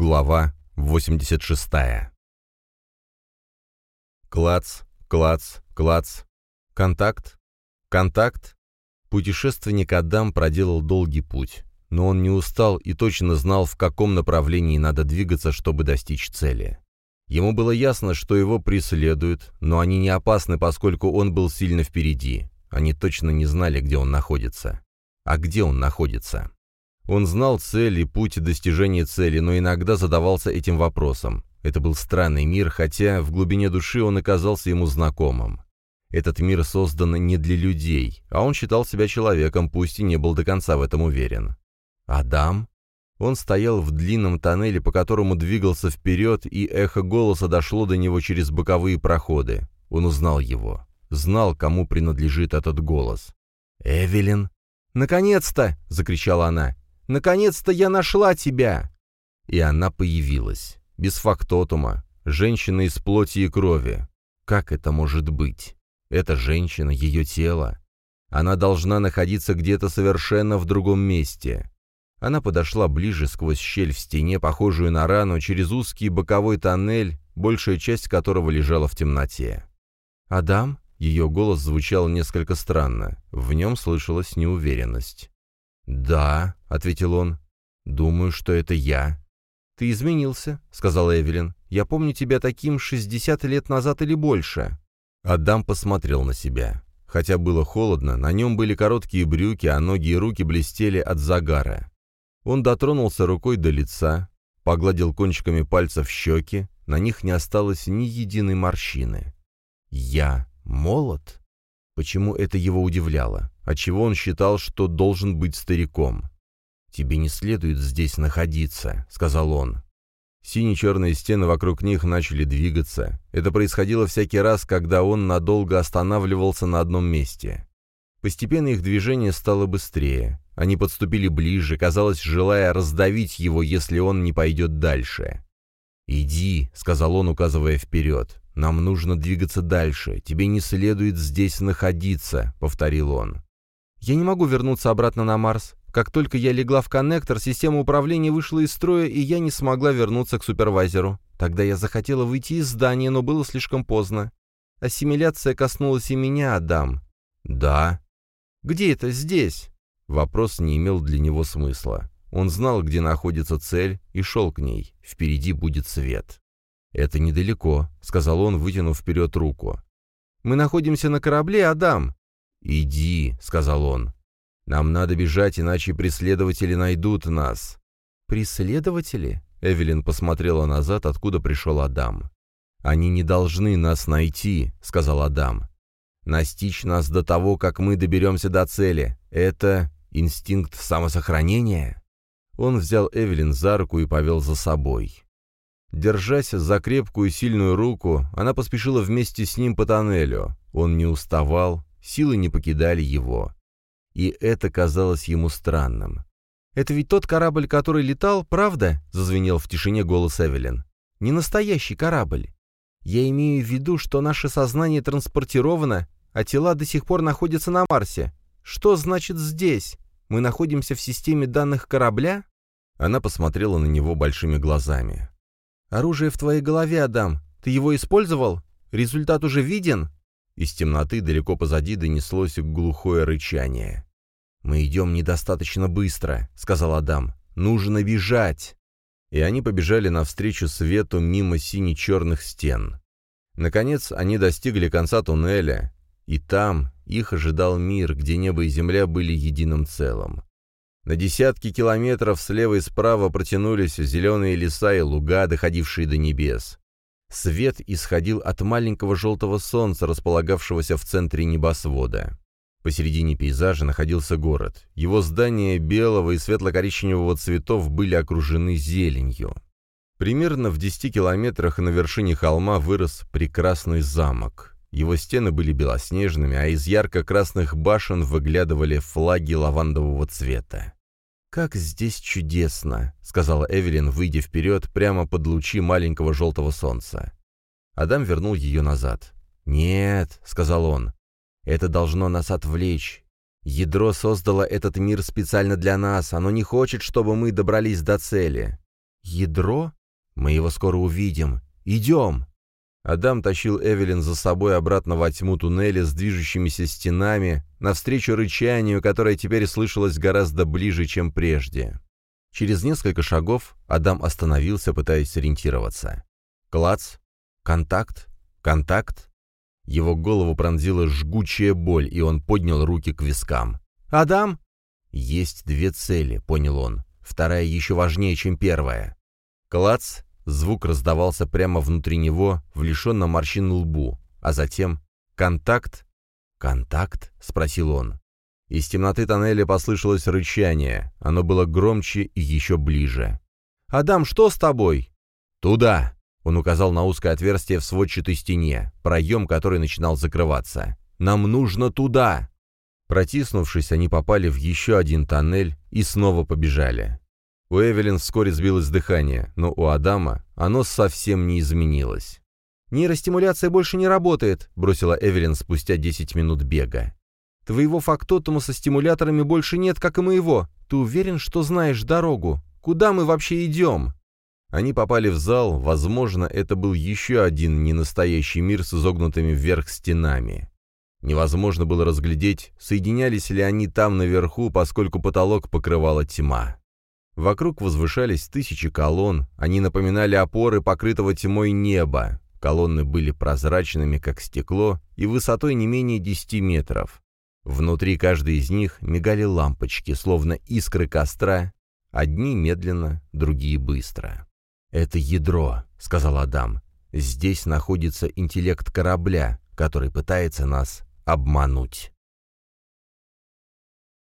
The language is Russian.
Глава 86. Клац, клац, клац. Контакт, контакт. Путешественник Адам проделал долгий путь, но он не устал и точно знал, в каком направлении надо двигаться, чтобы достичь цели. Ему было ясно, что его преследуют, но они не опасны, поскольку он был сильно впереди. Они точно не знали, где он находится. А где он находится? Он знал цель и путь достижения цели, но иногда задавался этим вопросом. Это был странный мир, хотя в глубине души он оказался ему знакомым. Этот мир создан не для людей, а он считал себя человеком, пусть и не был до конца в этом уверен. Адам? Он стоял в длинном тоннеле, по которому двигался вперед, и эхо голоса дошло до него через боковые проходы. Он узнал его. Знал, кому принадлежит этот голос. «Эвелин?» «Наконец-то!» — закричала она. Наконец-то я нашла тебя!» И она появилась. Без фактотума. Женщина из плоти и крови. Как это может быть? Эта женщина, ее тело. Она должна находиться где-то совершенно в другом месте. Она подошла ближе сквозь щель в стене, похожую на рану, через узкий боковой тоннель, большая часть которого лежала в темноте. «Адам?» — ее голос звучал несколько странно. В нем слышалась неуверенность. «Да», — ответил он, — «думаю, что это я». «Ты изменился», — сказала Эвелин. «Я помню тебя таким 60 лет назад или больше». Адам посмотрел на себя. Хотя было холодно, на нем были короткие брюки, а ноги и руки блестели от загара. Он дотронулся рукой до лица, погладил кончиками пальцев щеки, на них не осталось ни единой морщины. «Я молод?» Почему это его удивляло? Отчего он считал, что должен быть стариком? «Тебе не следует здесь находиться», — сказал он. Сине-черные стены вокруг них начали двигаться. Это происходило всякий раз, когда он надолго останавливался на одном месте. Постепенно их движение стало быстрее. Они подступили ближе, казалось, желая раздавить его, если он не пойдет дальше. «Иди», — сказал он, указывая вперед. «Нам нужно двигаться дальше. Тебе не следует здесь находиться», — повторил он. «Я не могу вернуться обратно на Марс. Как только я легла в коннектор, система управления вышла из строя, и я не смогла вернуться к супервайзеру. Тогда я захотела выйти из здания, но было слишком поздно. Ассимиляция коснулась и меня, Адам». «Да». «Где это? Здесь?» Вопрос не имел для него смысла. Он знал, где находится цель, и шел к ней. Впереди будет свет. «Это недалеко», — сказал он, вытянув вперед руку. «Мы находимся на корабле, Адам». «Иди», — сказал он. «Нам надо бежать, иначе преследователи найдут нас». «Преследователи?» — Эвелин посмотрела назад, откуда пришел Адам. «Они не должны нас найти», — сказал Адам. «Настичь нас до того, как мы доберемся до цели. Это инстинкт самосохранения?» Он взял Эвелин за руку и повел за собой. Держась за крепкую сильную руку, она поспешила вместе с ним по тоннелю. Он не уставал, силы не покидали его. И это казалось ему странным. «Это ведь тот корабль, который летал, правда?» — зазвенел в тишине голос Эвелин. «Не настоящий корабль. Я имею в виду, что наше сознание транспортировано, а тела до сих пор находятся на Марсе. Что значит здесь? Мы находимся в системе данных корабля?» Она посмотрела на него большими глазами. «Оружие в твоей голове, Адам. Ты его использовал? Результат уже виден?» Из темноты далеко позади донеслось глухое рычание. «Мы идем недостаточно быстро», — сказал Адам. «Нужно бежать!» И они побежали навстречу свету мимо сине-черных стен. Наконец они достигли конца туннеля, и там их ожидал мир, где небо и земля были единым целым. На десятки километров слева и справа протянулись зеленые леса и луга, доходившие до небес. Свет исходил от маленького желтого солнца, располагавшегося в центре небосвода. Посередине пейзажа находился город. Его здания белого и светло-коричневого цветов были окружены зеленью. Примерно в 10 километрах на вершине холма вырос прекрасный замок. Его стены были белоснежными, а из ярко-красных башен выглядывали флаги лавандового цвета. «Как здесь чудесно!» — сказала Эвелин, выйдя вперед прямо под лучи маленького желтого солнца. Адам вернул ее назад. «Нет», — сказал он, — «это должно нас отвлечь. Ядро создало этот мир специально для нас, оно не хочет, чтобы мы добрались до цели. Ядро? Мы его скоро увидим. Идем!» Адам тащил Эвелин за собой обратно во тьму туннеля с движущимися стенами, навстречу рычанию, которое теперь слышалось гораздо ближе, чем прежде. Через несколько шагов Адам остановился, пытаясь сориентироваться. Клац. Контакт. Контакт. Его голову пронзила жгучая боль, и он поднял руки к вискам. «Адам?» «Есть две цели», — понял он. «Вторая еще важнее, чем первая». Клац. Звук раздавался прямо внутри него, в лишенном морщин лбу. А затем «Контакт?» «Контакт?» — спросил он. Из темноты тоннеля послышалось рычание. Оно было громче и еще ближе. «Адам, что с тобой?» «Туда!» Он указал на узкое отверстие в сводчатой стене, проем, который начинал закрываться. «Нам нужно туда!» Протиснувшись, они попали в еще один тоннель и снова побежали. У Эвелин вскоре сбилось дыхание, но у Адама оно совсем не изменилось. «Нейростимуляция больше не работает», — бросила Эвелин спустя 10 минут бега. Твоего фактотума со стимуляторами больше нет, как и моего. Ты уверен, что знаешь дорогу? Куда мы вообще идем?» Они попали в зал, возможно, это был еще один ненастоящий мир с изогнутыми вверх стенами. Невозможно было разглядеть, соединялись ли они там наверху, поскольку потолок покрывала тьма. Вокруг возвышались тысячи колонн, они напоминали опоры покрытого тьмой неба. Колонны были прозрачными, как стекло, и высотой не менее 10 метров. Внутри каждой из них мигали лампочки, словно искры костра, одни медленно, другие быстро. «Это ядро», — сказал Адам. «Здесь находится интеллект корабля, который пытается нас обмануть».